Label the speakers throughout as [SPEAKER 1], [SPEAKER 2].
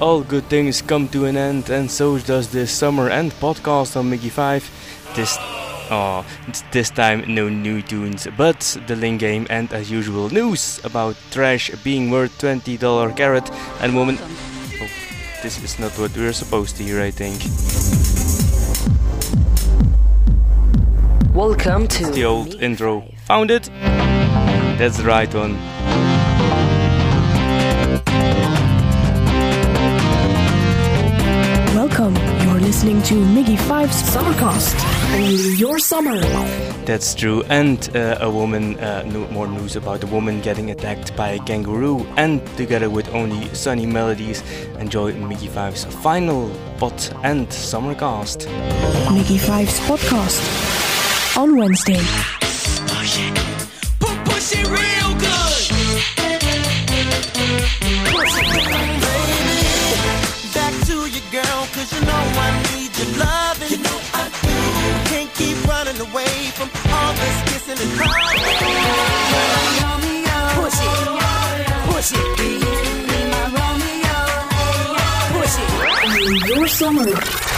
[SPEAKER 1] all good things come to an end, and so does this summer end podcast on Miggy 5. This Oh, this time no new tunes, but the Ling game and as usual news about trash being worth $20 carat and woman. Oh, this is not what we're supposed to hear, I think.
[SPEAKER 2] Welcome to
[SPEAKER 1] the old intro. Found it? That's the right one.
[SPEAKER 3] Listening to Miggy Five's Summercast. Only your summer.
[SPEAKER 1] That's true. And uh, a woman, uh, no, more news about a woman getting attacked by a kangaroo. And together with only sunny melodies, enjoy Miggy Five's final pot and summercast.
[SPEAKER 3] Miggy Five's podcast on Wednesday.
[SPEAKER 4] Push it real good. Back to you, girl, cause you know I need your loving. You know I do. Can't keep running away from all this kissing and hugging. Push it. Push it. Romeo, Push it.
[SPEAKER 3] Only your summer.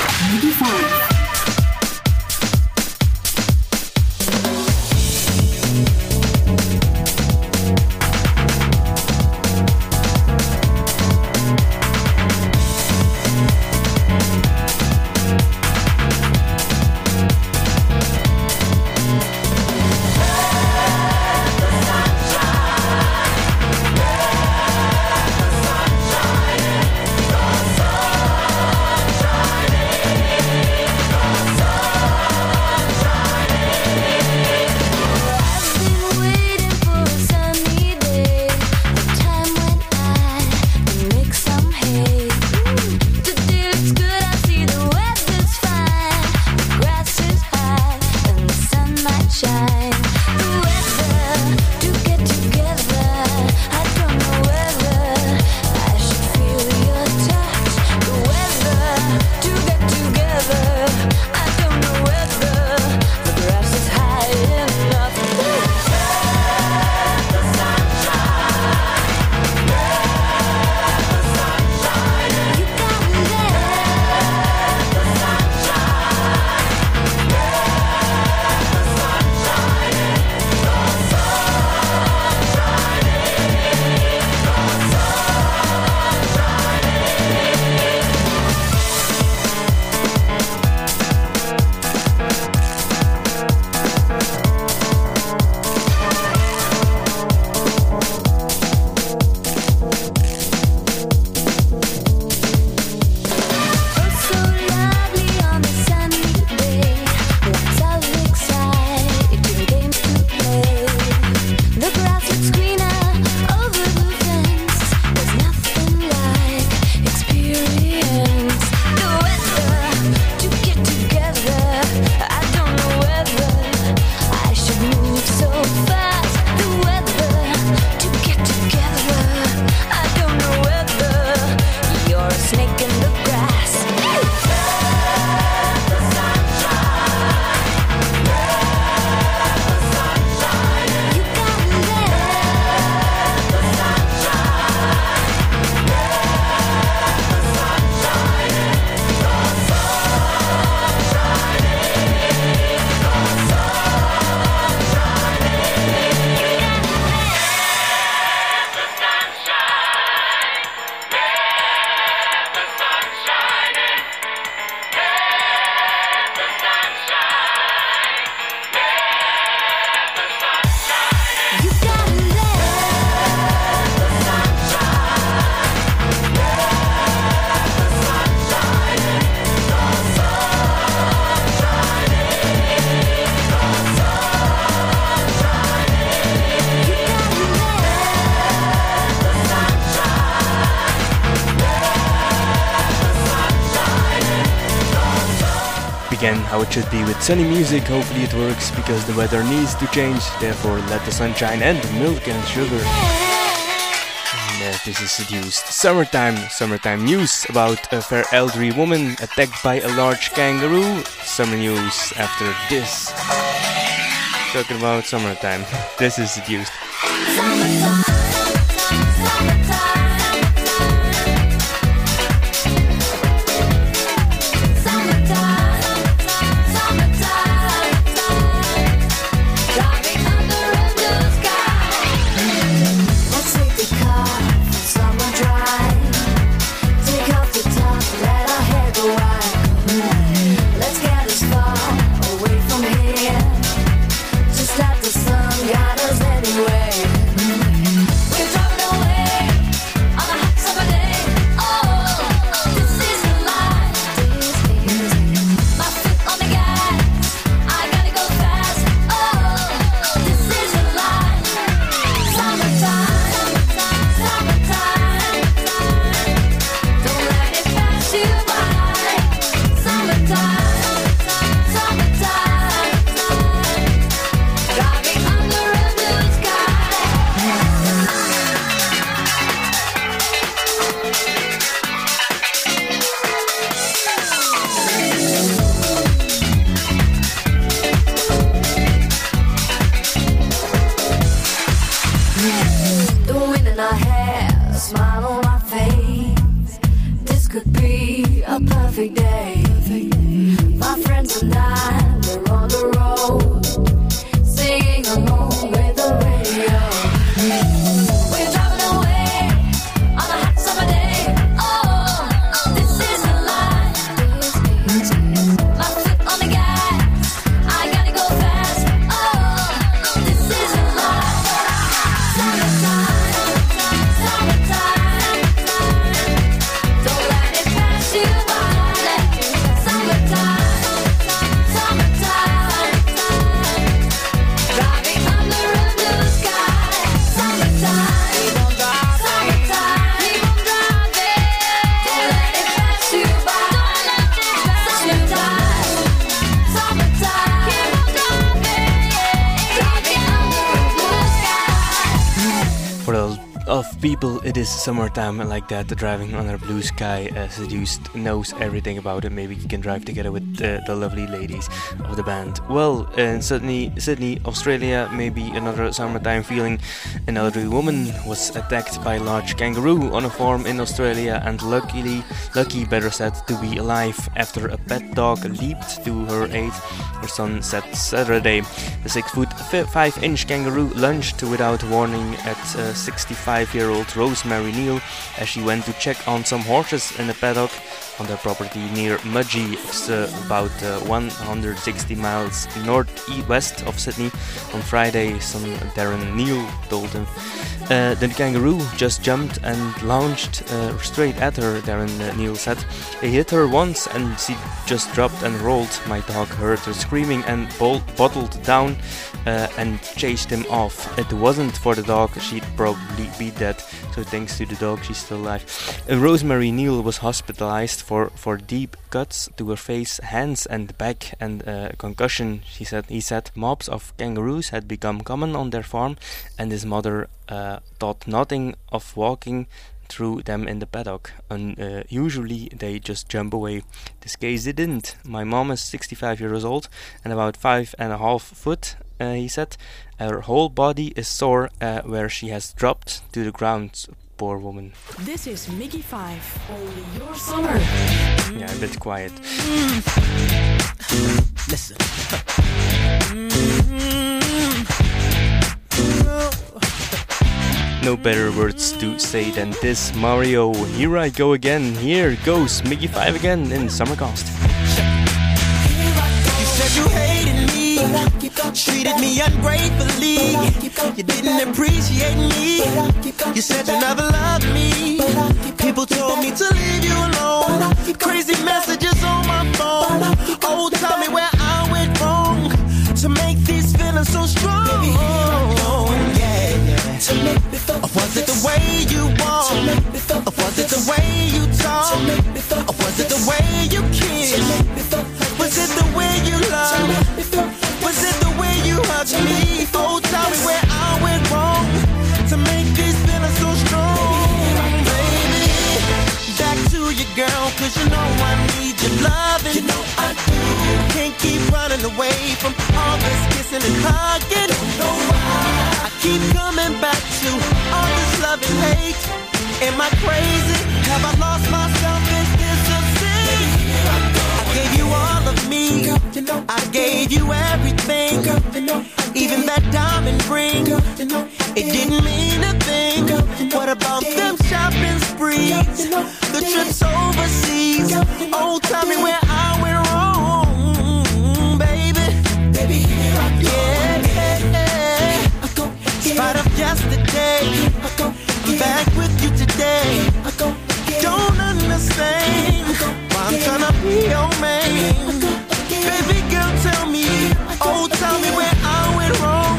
[SPEAKER 1] It should be with sunny music. Hopefully it works because the weather needs to change. Therefore, let the sunshine and milk and sugar. And, uh, this is seduced. Summertime, summertime news about a fair elderly woman attacked by a large kangaroo. Summer news after this. Talking about summertime. this is seduced.
[SPEAKER 2] Is summertime
[SPEAKER 1] like that. Driving on a blue sky, uh, seduced knows everything about it. Maybe you can drive together with uh, the lovely ladies of the band. Well, in Sydney, Sydney, Australia, maybe another summertime feeling. An elderly woman was attacked by a large kangaroo on a farm in Australia, and luckily, lucky better said to be alive after a pet dog leaped to her aid. Son Saturday. The 6 foot 5 inch kangaroo lunged without warning at uh, 65 year old Rosemary Neal as she went to check on some horses in a paddock on their property near Mudgee. It's uh, about uh, 160 miles northwest of Sydney. On Friday, son Darren Neal told him. Uh, the kangaroo just jumped and launched uh, straight at her, Darren Neal said. He hit her once and she just dropped and rolled. My dog heard her screaming and bol- bottled down uh, and chased him off. It wasn't for the dog, she'd probably be dead. So thanks to the dog, she's still alive. Uh, Rosemary Neal was hospitalized for, for deep cuts to her face, hands, and back, and uh, concussion. She said he said mobs of kangaroos had become common on their farm, and his mother uh, thought nothing of walking through them in the paddock. And uh, usually they just jump away. This case they didn't. My mom is 65 years old and about five and a half foot. Uh, he said, her whole body is sore uh, where she has dropped to the ground. Poor woman.
[SPEAKER 3] This is Miggy 5. Only your summer.
[SPEAKER 1] Yeah, a bit quiet.
[SPEAKER 4] Listen.
[SPEAKER 1] No better words to say than this, Mario. Here I go again. Here goes Miggy 5 again in Summercast.
[SPEAKER 4] You said you hated me, treated me ungratefully. You didn't appreciate me. You said you never loved me. People told me to leave you alone. Crazy messages on my phone. Oh, tell me where I went wrong to make these feelings so strong. Yeah, yeah. Or was it the way you walk? Or was it the way you talk? Or was it the way you kiss? Was it the way you love? Was it the way you hugged me? Oh, tell me where I went wrong to make these feelings so strong, baby. Back to you, girl, cause you know I need your loving. You know I do. Can't keep running away from all this kissing and hugging. Am I crazy? Have I lost myself? Is this a sin? I gave you all of me. I gave you everything. Even that diamond ring. It didn't mean a thing. What about them shopping sprees? The trips overseas. Oh, tell me where I went wrong, baby. Yeah. In spite of yesterday, I'm back with you today. I don't understand why I'm trying to be your man. Baby girl, tell me, oh, tell me where I went wrong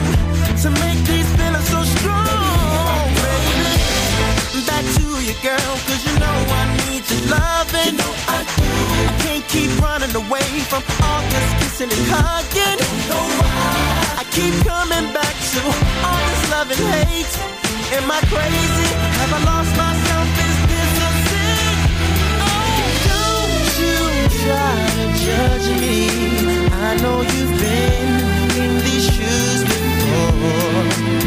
[SPEAKER 4] to make these feelings so strong, baby. Back to you, girl, cause you know I need your loving. I do. I can't keep running away from all this kissing and hugging. No, I keep coming back to all this love and hate. Am I crazy? Have I lost myself? Is this a sin? Oh, don't you try to judge me. I know you've been in these shoes before.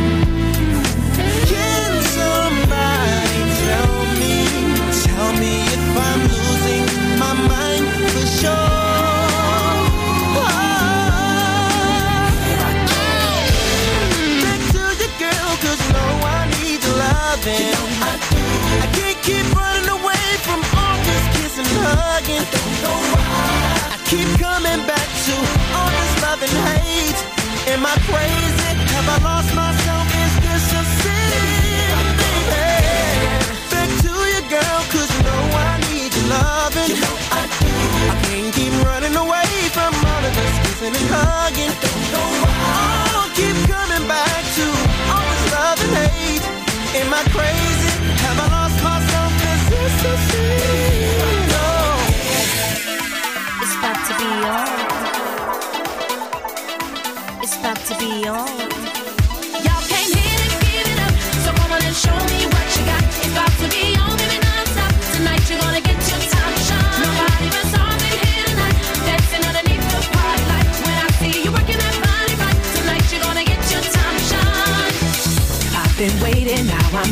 [SPEAKER 4] loving. I can't keep running away from all this kissing and hugging. I keep coming back to all this love and hate. Am I crazy? Have I lost myself? Is this a sin? Baby? Back to you, girl, cause you know I need your loving. You know I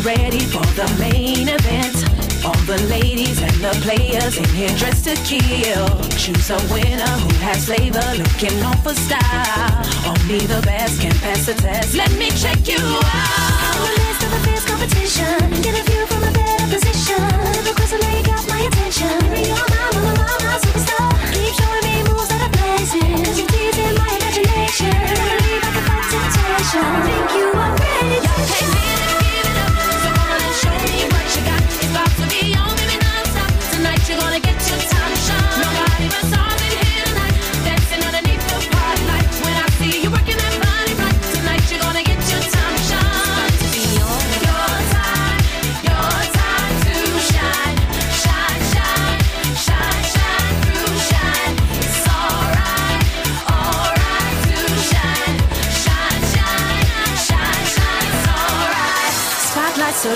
[SPEAKER 5] ready for the main event. All the ladies and the players in here dressed to kill. Choose a winner who has flavor, looking on for style. Only the best can pass the test. Let me check you out.
[SPEAKER 2] The of a fierce competition, get a view from a better position. Close, I know you got my attention. You're my, my, my, superstar. Keep showing me moves you're teasing my imagination. Fight temptation. You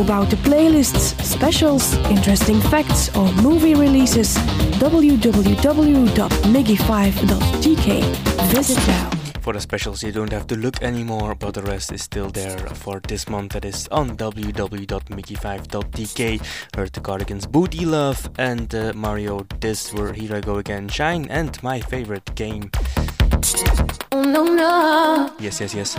[SPEAKER 5] about the
[SPEAKER 3] playlists, specials, interesting facts, or movie releases, www.miggy5.tk. Visit now.
[SPEAKER 1] For the specials, you don't have to look anymore, but the rest is still there for this month. That is on www.miggy5.tk. Heard the Cardigans Booty Love and uh, Mario This, were Here I Go Again, Shine, and my favorite game.
[SPEAKER 5] Oh, no, no.
[SPEAKER 1] Yes, yes, yes.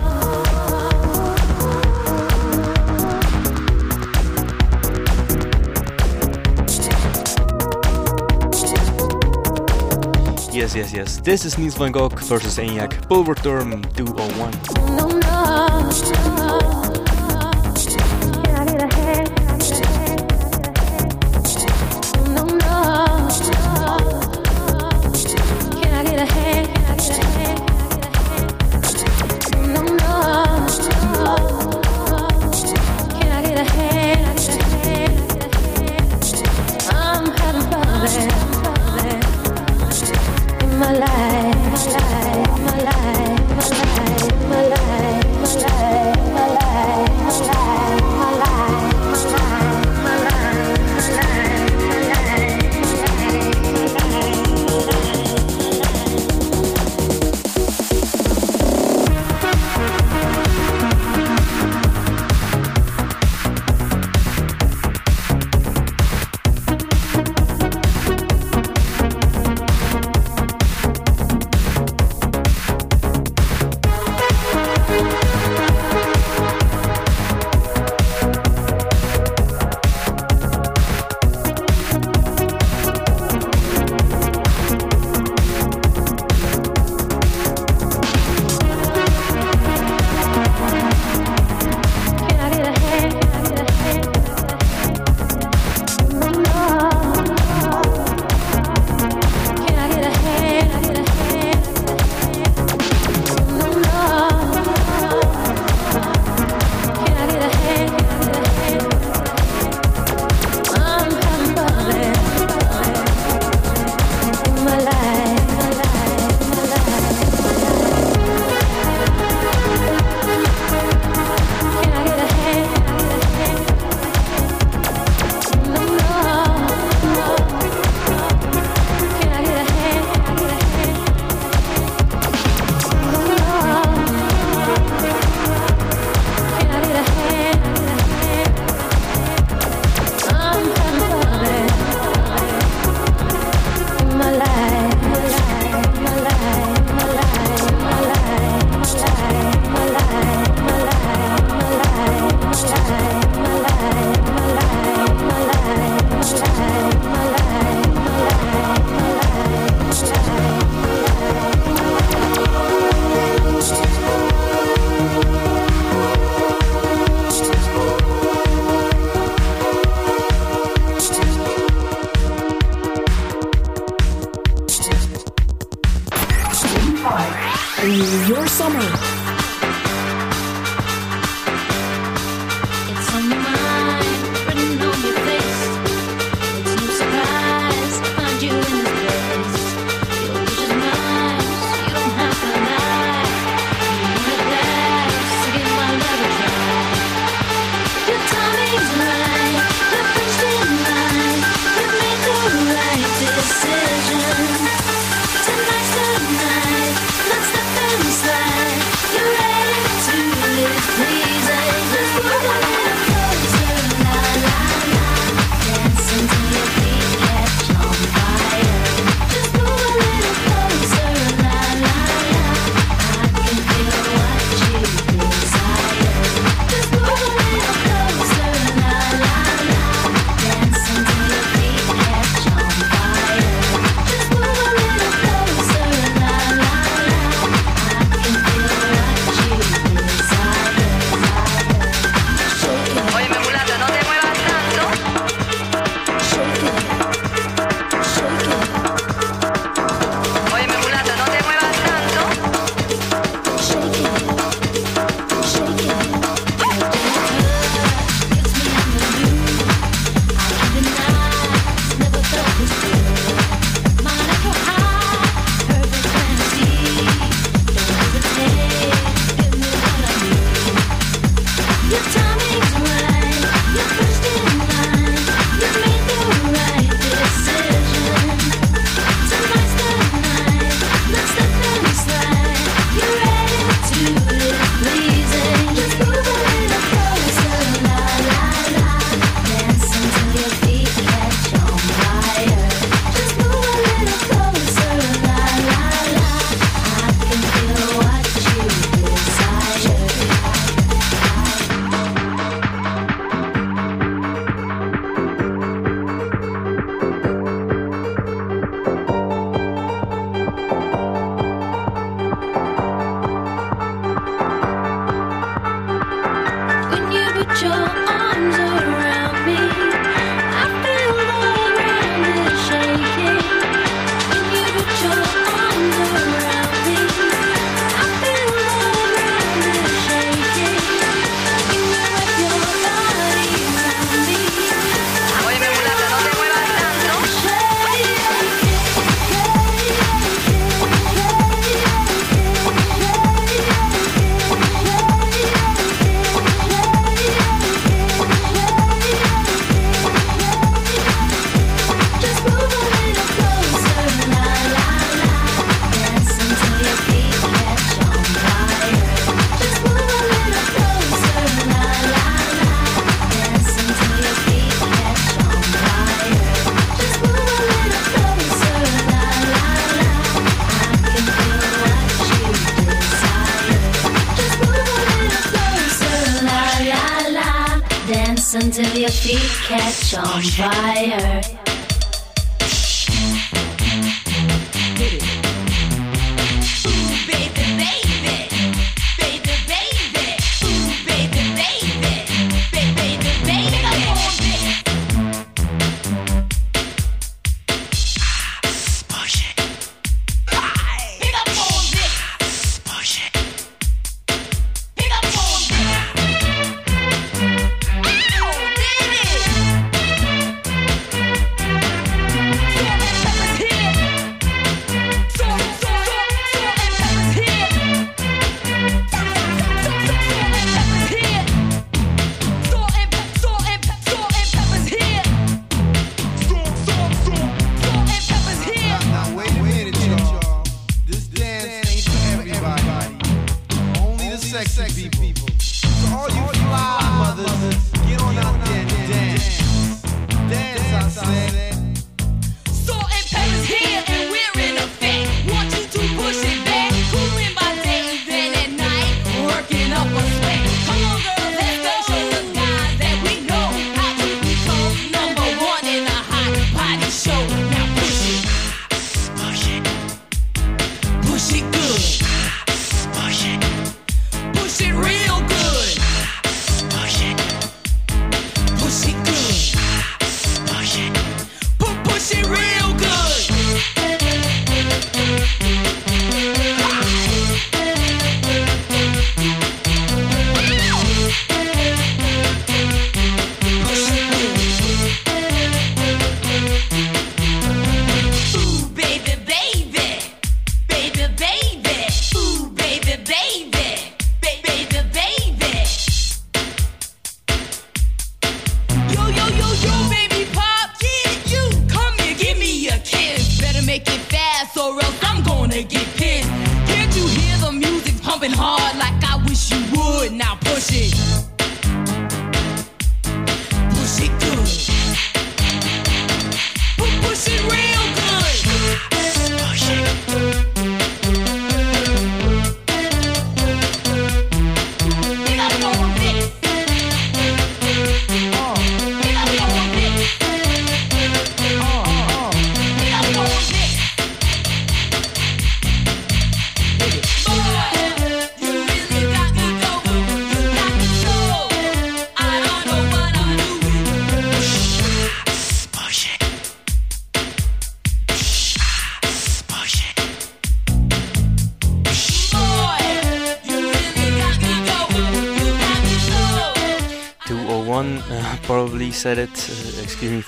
[SPEAKER 1] Yes, yes, yes. This is Niels van Gogh versus ENIAC, Pulverturm 201.
[SPEAKER 5] No, no, no.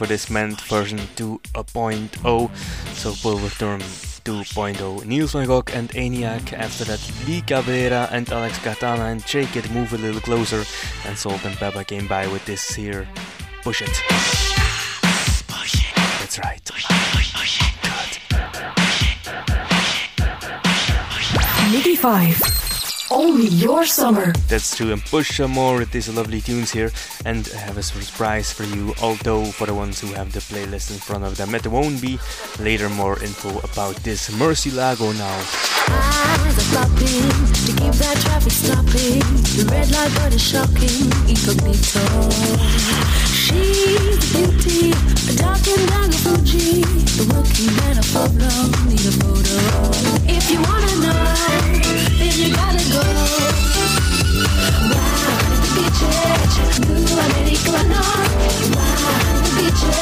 [SPEAKER 6] for
[SPEAKER 5] this
[SPEAKER 1] meant version 2.0. So Pulverturm 2.0, Niels van Gogh and ENIAC, after that Lee Cabrera and Alex Cartana and Shake It Move a Little Closer, and Salt-n-Pepa came by with this here Push It. That's right.
[SPEAKER 3] Good. 5 only your summer.
[SPEAKER 1] That's true, and push some more. It is lovely tunes here, and I have a surprise for you. Although for the ones who have the playlist in front of them, it won't be. Later, more info about this Mercy Lago now.
[SPEAKER 2] Eyes are flopping to keep that traffic stopping. The red light but is shocking, incognito. She's a beauty, a dark and down the Fuji. The working man a problem. need a photo. If you wanna know, then you gotta go. Wow, the beaches, New Americano. Wow, the beaches.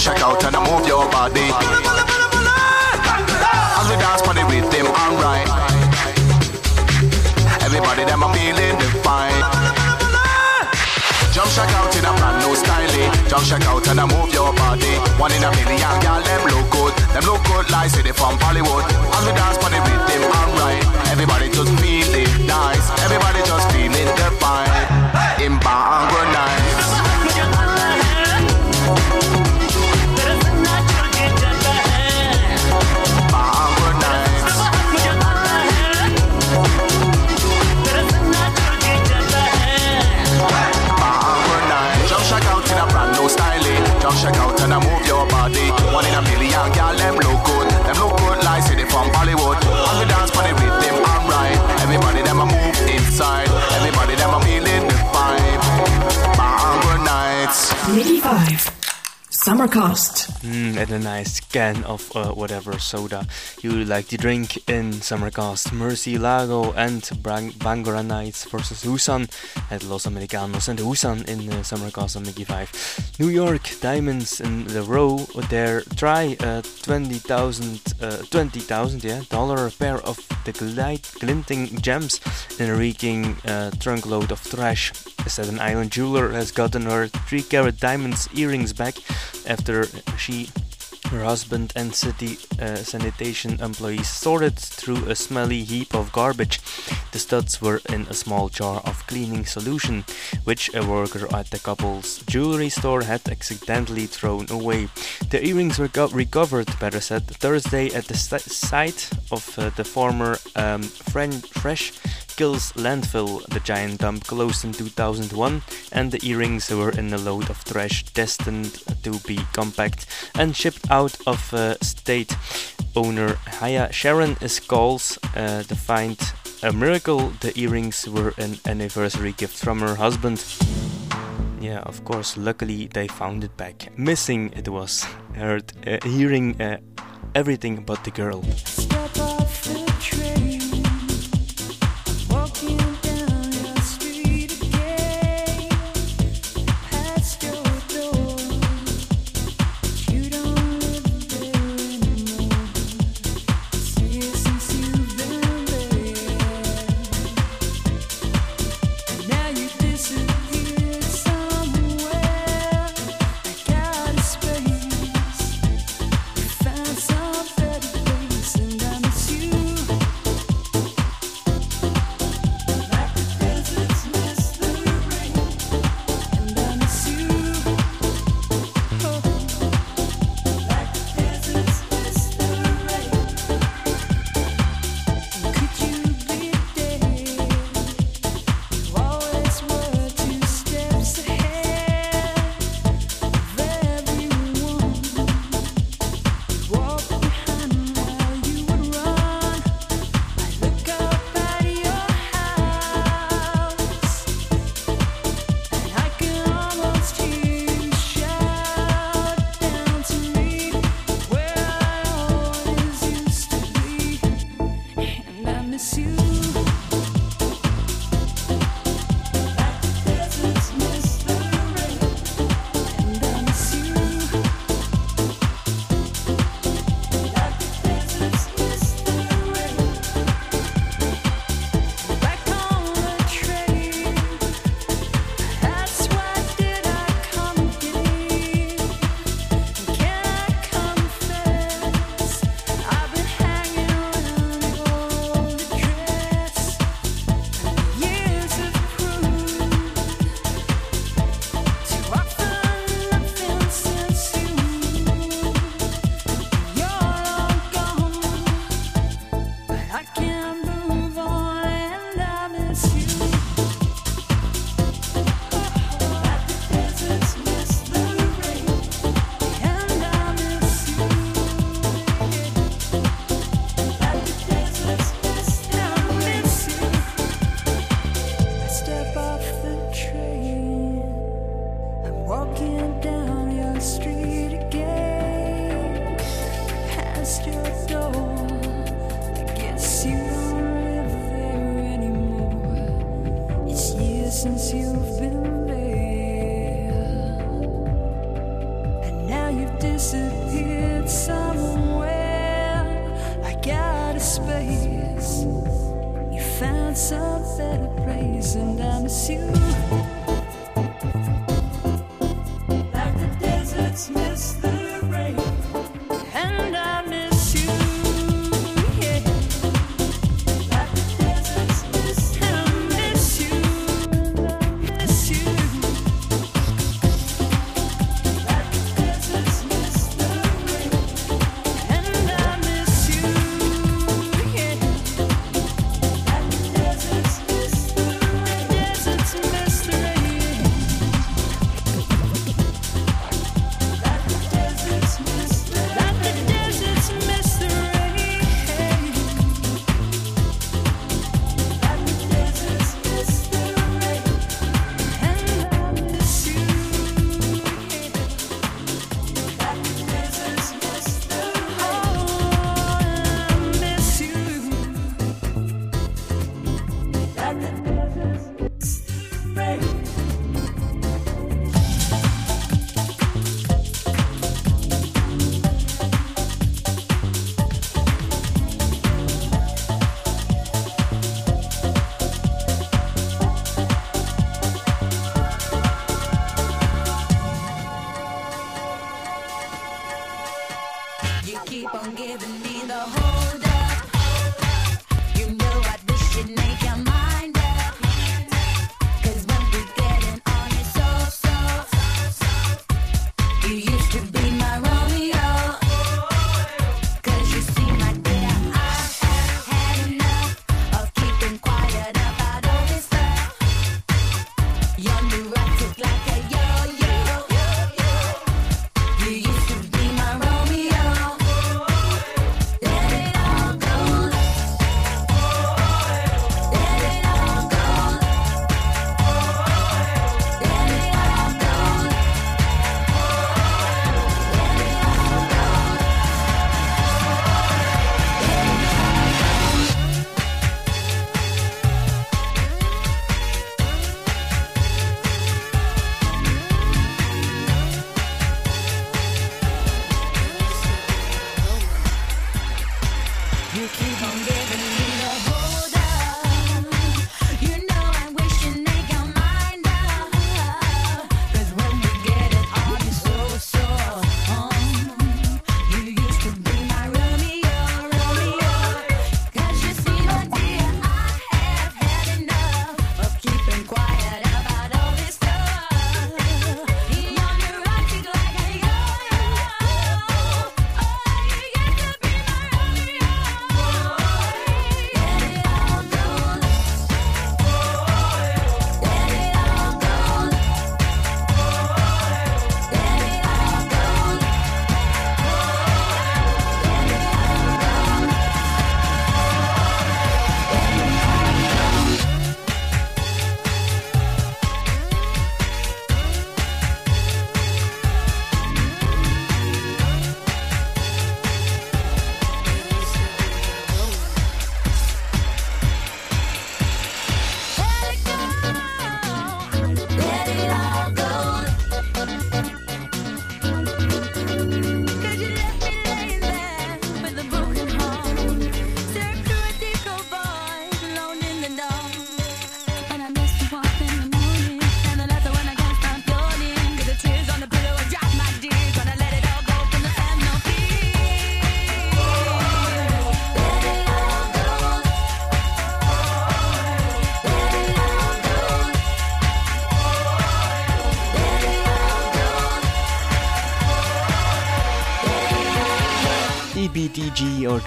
[SPEAKER 7] Shack out and move your body. As we dance for the rhythm, I'm right. Everybody them a feeling the vibe. Jump shack out in a brand new style. Jump shack out and move your body. One in a million, girl, them look good. Them look good like city from Bollywood. As we dance for the rhythm, I'm right. Everybody just feeling nice. Everybody just feeling the vibe. In Bangor nights. Jump out and I move your body. One in a million, girl, them look good. Them look good like city from Bollywood. As we dance
[SPEAKER 3] Summercast.
[SPEAKER 1] Mm, and a nice can of uh, whatever soda you like to drink in Summercast. Mercy Lago and Bang- Bangora versus Husan at Los Americanos and Husan in uh, Summercast on Miggy 5. New York Diamonds in the row there try uh, 20,000 uh, 20,000 yeah, dollar pair of the glide, glinting gems in a reeking uh, trunk load of trash. A Staten Island jeweler has gotten her 3 carat diamonds earrings back after she,
[SPEAKER 8] her husband, and city uh, sanitation employees sorted through a smelly heap of garbage. The studs were in a small jar of cleaning solution, which a worker at the couple's jewelry store had accidentally thrown away. The earrings were recovered, Better said, Thursday at the site of uh, the former um, fresh Kills Landfill, the giant dump closed in 2001, and the earrings were in a load of trash destined to be compacted and shipped out of uh, state. Owner Haya Sharon is calls uh, the find a miracle. The earrings were an anniversary gift from her husband. Yeah, of course, luckily they found it back. Missing it was, heard, uh, hearing uh, everything but the girl.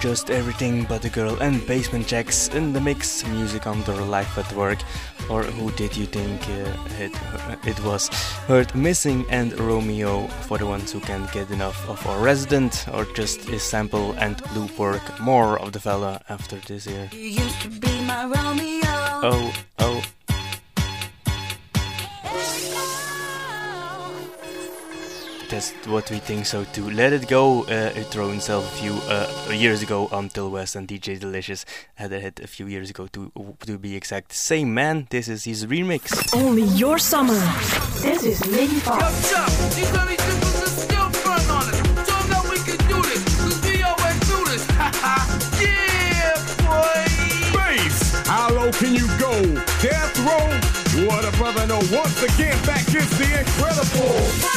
[SPEAKER 1] just everything but the girl and Basement Jaxx in the mix music under life at work. Or who did you think uh, it, uh, it was? Heard missing and romeo for the ones who can't get enough of our resident or just a sample and loop work more of the fella after this year. Oh that's what we think so too. Let It Go, uh, it thrown itself a few uh, years ago um, Until West and DJ Delicious had a hit a few years ago to to be exact. Same man, this is his remix.
[SPEAKER 3] Only your summer. This is Lady Fox.
[SPEAKER 8] How low can you go? Death row? What a brother, no. Once again, back is the incredible.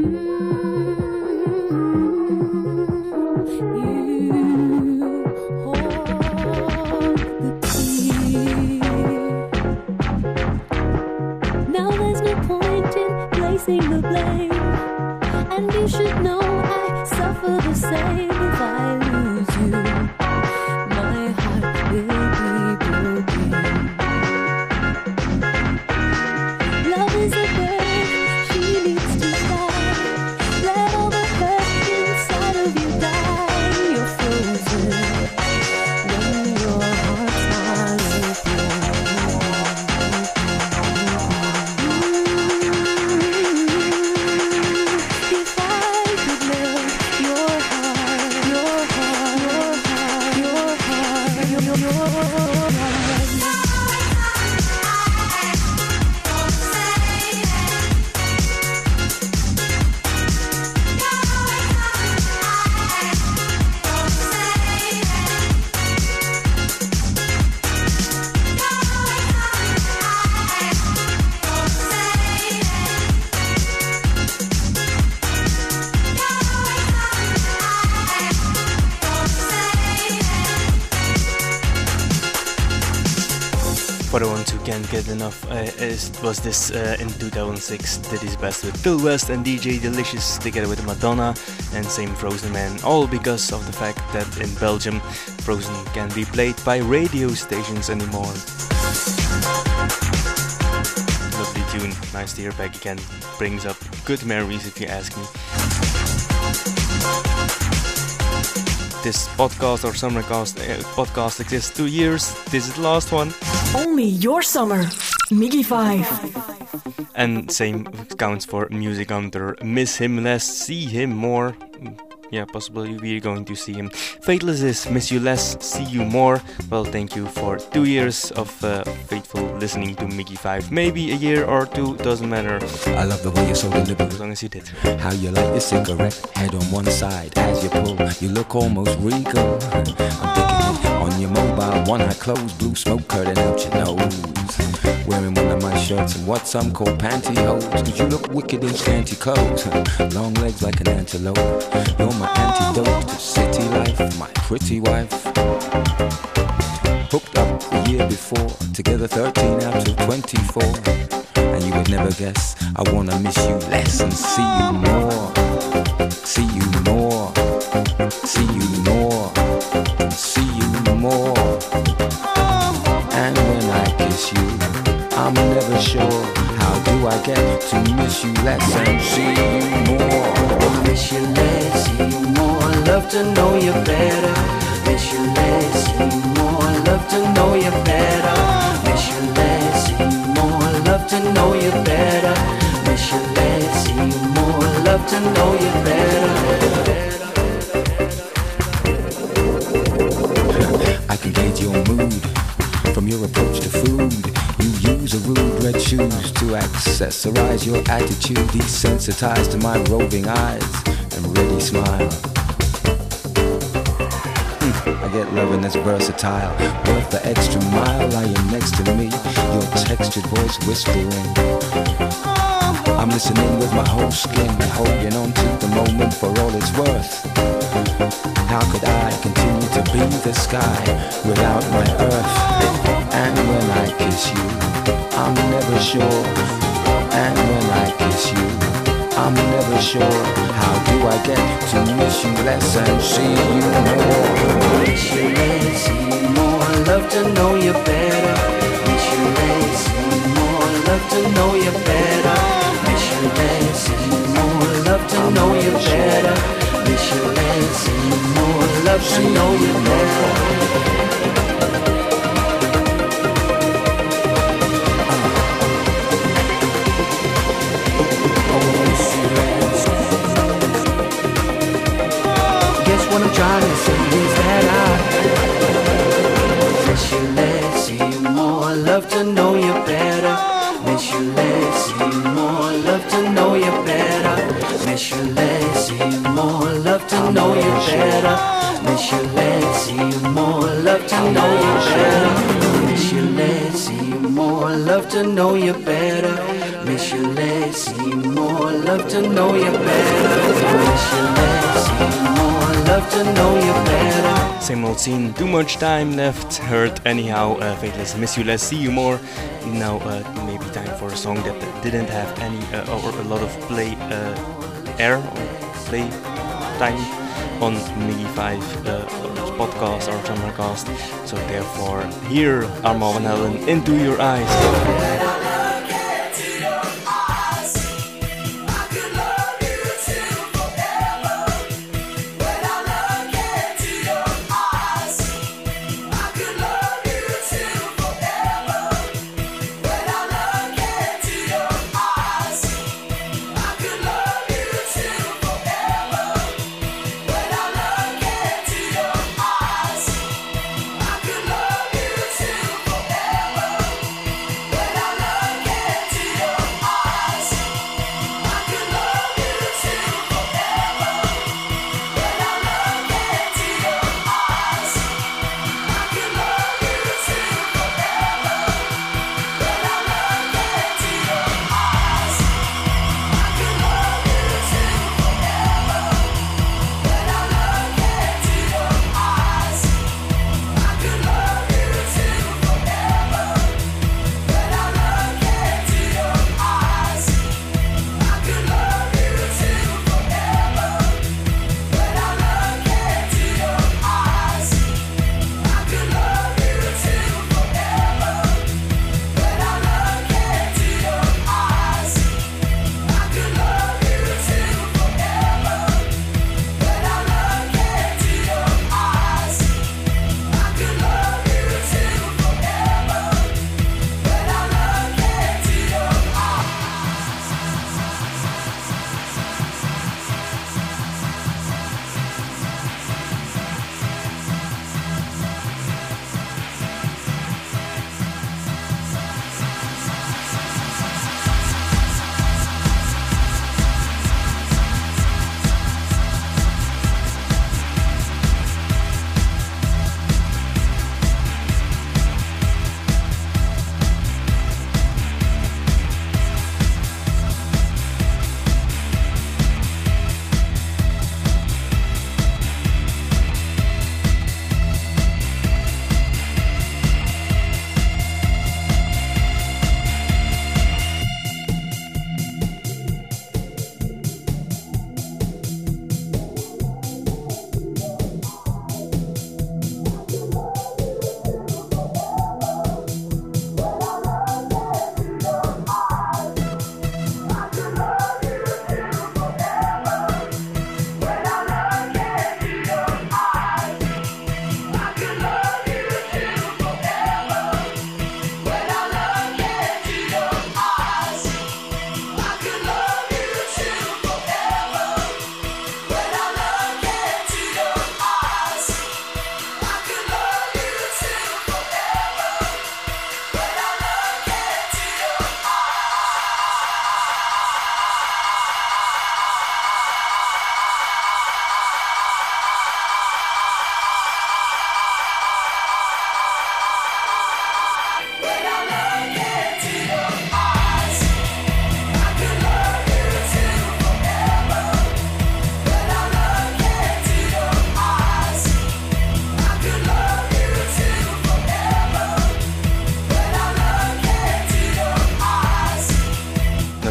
[SPEAKER 1] Mm-hmm. Enough, uh, was this uh, in 2006 did his best with Bill West and DJ Delicious together with Madonna and same Frozen Man, all because of the fact that in Belgium Frozen can't be played by radio stations anymore. Lovely tune, nice to hear back again. Brings up good memories if you ask me. This podcast or summercast uh, podcast exists two years. This is the last one.
[SPEAKER 9] Only your summer. Miggy 5.
[SPEAKER 1] And same counts for Music Hunter. Miss him less, see him more. Yeah, possibly we're going to see him. Faithless is Miss You Less, See You More. Well, thank you for two years of uh, faithful listening to Miggy 5. Maybe a year or two, doesn't matter.
[SPEAKER 10] I love the way you're so deliberate.
[SPEAKER 1] As long as you did.
[SPEAKER 10] How you light your cigarette, head on one side as you pull. You look almost regal. I'm thinking on your mobile, one eye closed, blue smoke curtain out your nose. Wearing one of my shirts and what some call pantyhose. Cause you look wicked in scanty clothes. Long legs like an antelope. You're my antidote to city life, my pretty wife. Hooked up the year before, together 13 out of 24. And you would never guess, I wanna miss you less and see you more. See you more. See you more. See you more. I'm never sure. How do I get to miss you less and see you more?
[SPEAKER 11] Miss you less, see you more. Love to know you better. Miss you less, see you more. Love to know you better. Miss you less, see you more. Love to know you better. Miss you less, see you more. Love to know you better.
[SPEAKER 10] I can gauge your mood from your approach to food. You use a rude red shoes to accessorize your attitude, desensitized to my roving eyes and ready smile. Hmm, I get loving that's versatile, worth the extra mile. Lying next to me, your textured voice whispering. I'm listening with my whole skin, holding on to the moment for all it's worth. How could I continue to be the sky without my earth? And when I kiss you, I'm never sure. And when I kiss you, I'm never sure. How do I get to miss you less and see you more?
[SPEAKER 11] Miss you less, more. Love to know you better. Miss you less, more. Love to know you better. Miss you less, more. Love to know you better. Miss you less, more. Love to know you better. Miss you less, see you more, love to know you better. Miss you less, see you more, love to know you better. Miss you less, see you more, love to know you better. Miss you less, see more, love to know you better.
[SPEAKER 1] Same old scene, too much time left. Heard anyhow, uh, Faithless, Miss You Less, See You More. Now, uh, maybe time for a song that didn't have any uh, or a lot of play uh, air or play time on Miggy 5 uh, podcast or summercast. So, therefore, here Armand Van Helden Into Your Eyes.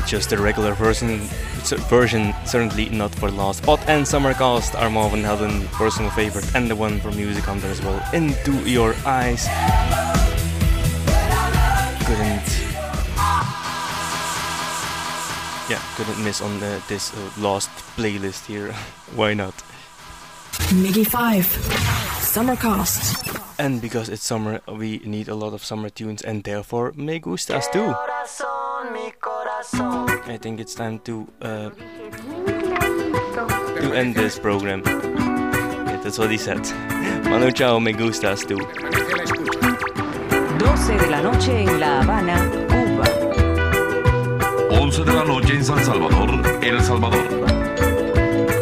[SPEAKER 1] Just the regular version, version certainly not for the last spot. And Summercast are more Marvin Helden, personal favorite, and the one from Music Hunter as well. Into your eyes. Couldn't. Yeah, couldn't miss on the, this uh, last playlist here. Why not?
[SPEAKER 3] Miggy 5. Summercast.
[SPEAKER 1] And because it's summer, we need a lot of summer tunes, and therefore me gustas tú. I think it's time to uh, to end this program. Yeah, that's what he said. Manu chao, me gustas tú.
[SPEAKER 12] 12 de la noche en La Habana, Cuba.
[SPEAKER 13] 11 de la noche en San Salvador, El Salvador.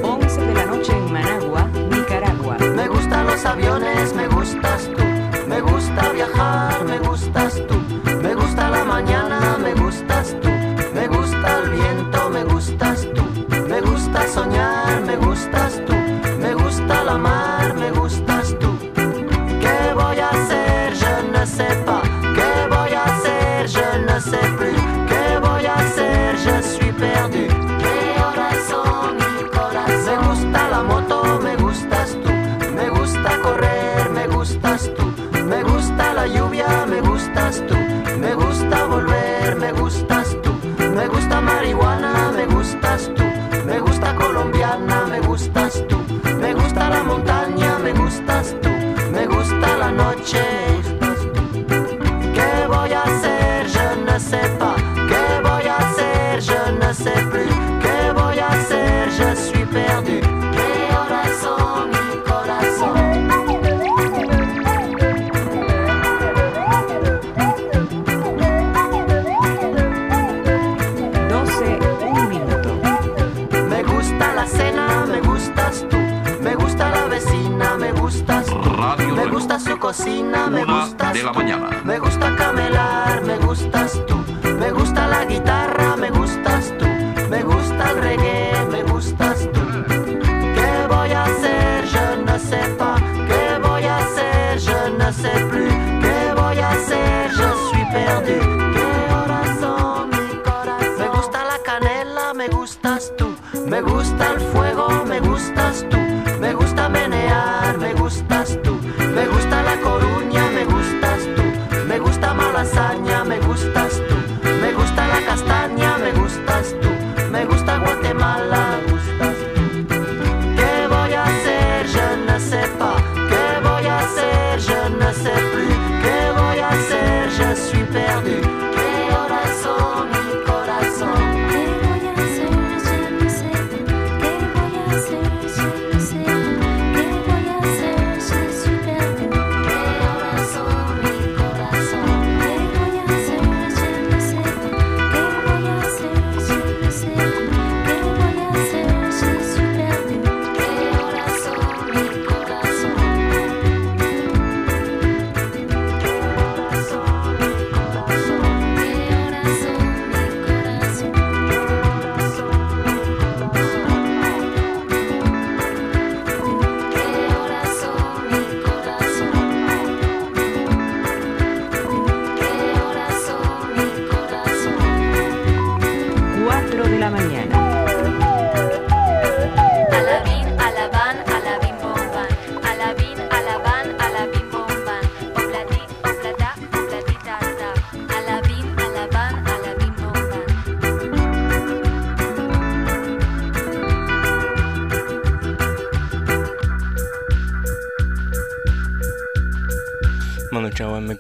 [SPEAKER 12] 11 de la noche en Managua, Nicaragua.
[SPEAKER 14] Me gustan los aviones,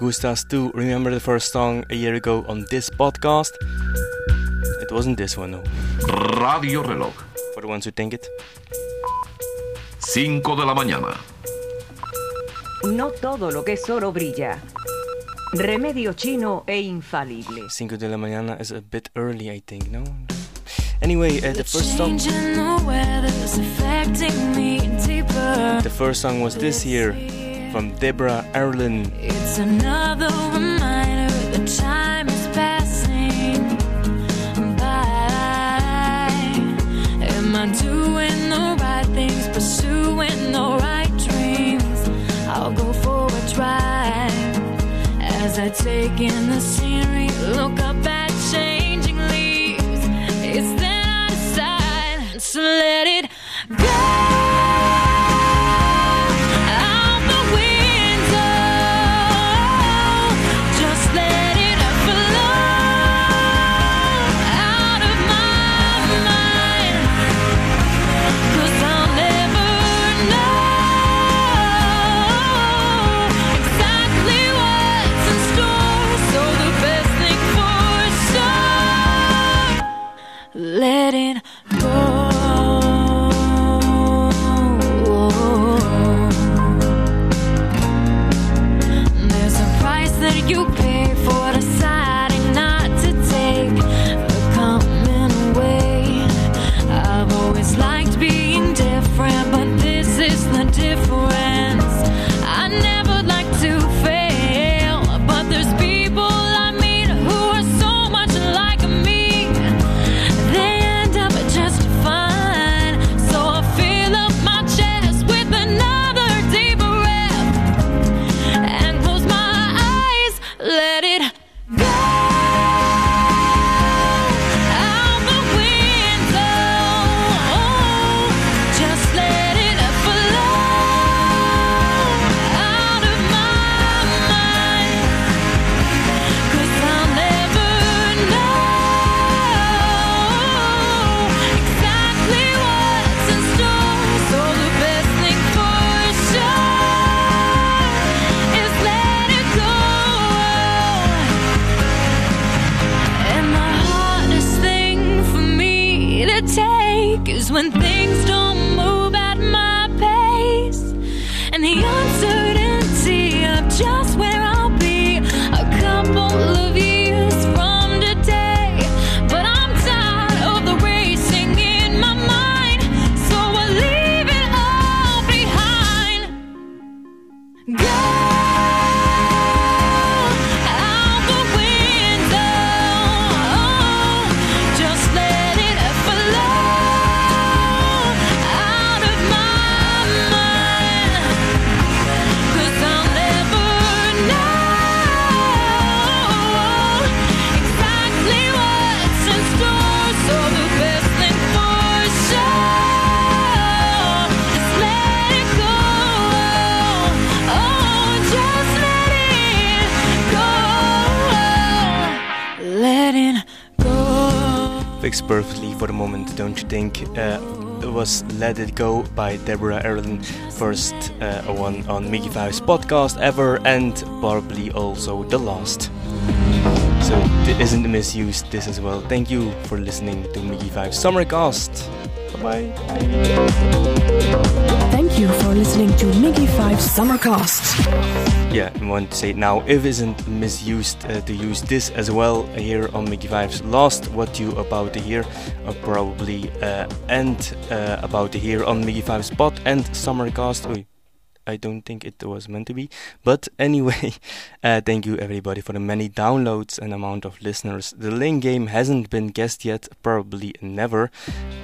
[SPEAKER 14] gustas tú.
[SPEAKER 1] Remember the first song a year ago on this podcast? It wasn't this one, no.
[SPEAKER 13] Radio Reloj.
[SPEAKER 1] For the ones who think it.
[SPEAKER 13] 5 de la mañana.
[SPEAKER 12] No todo lo que es oro brilla. Remedio chino e infalible.
[SPEAKER 1] Cinco de la mañana is a bit early, I think, no? Anyway, uh, the first song.
[SPEAKER 2] The weather's me deeper.
[SPEAKER 1] The first song was this year from Deborah Erlin.
[SPEAKER 2] It's another reminder the time is passing by. Am I doing the right things, pursuing the right dreams? I'll go for a drive as I take in the scenery, look up at changing leaves. It's then I decide to let it the
[SPEAKER 1] perfectly for the moment, don't you think? Uh, it was Let It Go by Deborah Erlin, first uh, one on Miggy 5's podcast ever, and probably also the last. So it isn't misused this as well. Thank you for listening to Miggy 5's Summercast. Bye bye.
[SPEAKER 3] You for listening to Miggy 5 Summercast.
[SPEAKER 1] Yeah, I want to say now, if isn't misused uh, to use this as well here on Miggy 5's last what you about to hear, or probably uh, and uh, about to hear on Miggy 5's spot and Summercast. Oei, I don't think it was meant to be, but anyway, uh, thank you everybody for the many downloads and amount of listeners. The link game hasn't been guessed yet, probably never.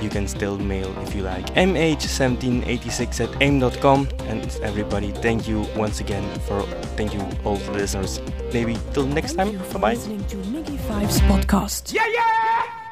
[SPEAKER 1] You can still mail if you like. mh1786 at aim.com and everybody, thank you once again for thank you all the listeners. Maybe till next time. Bye bye.
[SPEAKER 3] Listening to Miggy 5's podcast.
[SPEAKER 8] Yeah, yeah!